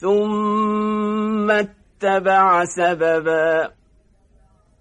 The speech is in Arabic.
ثم اتبع سببا